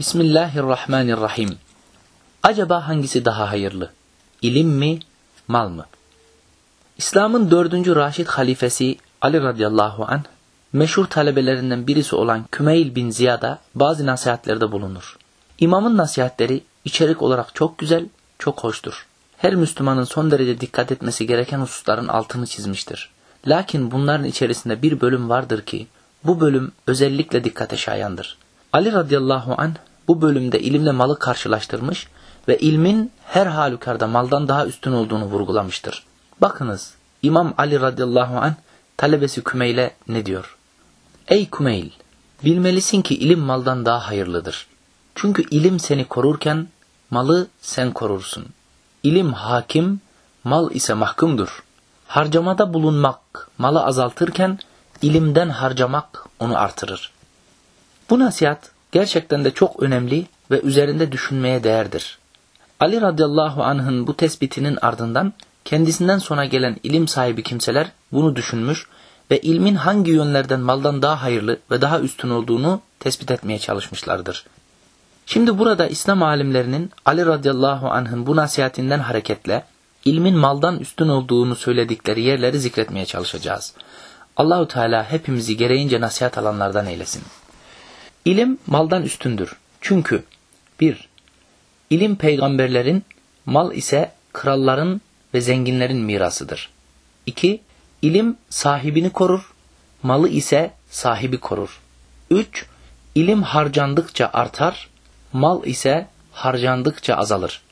Bismillahirrahmanirrahim. Acaba hangisi daha hayırlı? İlim mi, mal mı? İslam'ın dördüncü Raşid halifesi Ali radıyallahu anh, meşhur talebelerinden birisi olan Kümeyl bin Ziyad'a bazı nasihatlerde bulunur. İmamın nasihatleri içerik olarak çok güzel, çok hoştur. Her Müslümanın son derece dikkat etmesi gereken hususların altını çizmiştir. Lakin bunların içerisinde bir bölüm vardır ki, bu bölüm özellikle dikkate şayandır. Ali radıyallahu anh bu bölümde ilimle malı karşılaştırmış ve ilmin her halükarda maldan daha üstün olduğunu vurgulamıştır. Bakınız İmam Ali radıyallahu anh talebesi Kümeyl'e ne diyor? Ey Kümeyl! Bilmelisin ki ilim maldan daha hayırlıdır. Çünkü ilim seni korurken malı sen korursun. İlim hakim, mal ise mahkumdur. Harcamada bulunmak malı azaltırken ilimden harcamak onu artırır. Bu nasihat gerçekten de çok önemli ve üzerinde düşünmeye değerdir. Ali radıyallahu anh'ın bu tespitinin ardından kendisinden sonra gelen ilim sahibi kimseler bunu düşünmüş ve ilmin hangi yönlerden maldan daha hayırlı ve daha üstün olduğunu tespit etmeye çalışmışlardır. Şimdi burada İslam alimlerinin Ali radıyallahu anh'ın bu nasihatinden hareketle ilmin maldan üstün olduğunu söyledikleri yerleri zikretmeye çalışacağız. Allahu Teala hepimizi gereğince nasihat alanlardan eylesin. İlim maldan üstündür. Çünkü bir, ilim peygamberlerin, mal ise kralların ve zenginlerin mirasıdır. 2. İlim sahibini korur, malı ise sahibi korur. 3. İlim harcandıkça artar, mal ise harcandıkça azalır.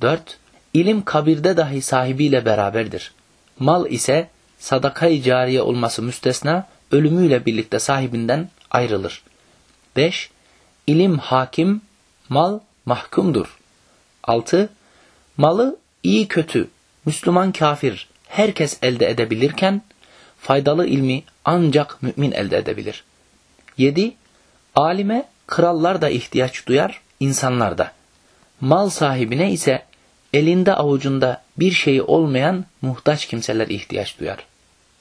4. İlim kabirde dahi sahibiyle beraberdir. Mal ise sadakayı cariye olması müstesna, ölümüyle birlikte sahibinden ayrılır. 5. İlim hakim, mal mahkumdur. 6. Malı iyi kötü, Müslüman kafir herkes elde edebilirken faydalı ilmi ancak mümin elde edebilir. 7. Alime krallar da ihtiyaç duyar, insanlar da. Mal sahibine ise elinde avucunda bir şeyi olmayan muhtaç kimseler ihtiyaç duyar.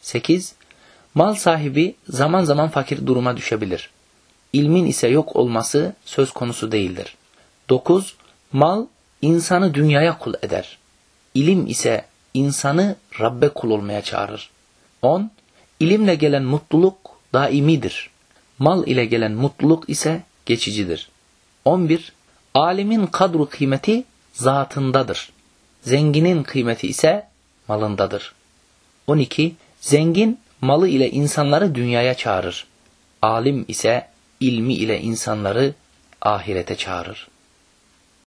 8. Mal sahibi zaman zaman fakir duruma düşebilir. İlmin ise yok olması söz konusu değildir. 9. Mal insanı dünyaya kul eder. İlim ise insanı Rabbe kul olmaya çağırır. 10. İlimle gelen mutluluk daimidir. Mal ile gelen mutluluk ise geçicidir. 11. Alimin kadru kıymeti zatındadır. Zenginin kıymeti ise malındadır. 12. Zengin malı ile insanları dünyaya çağırır. Alim ise ilmi ile insanları ahirete çağırır.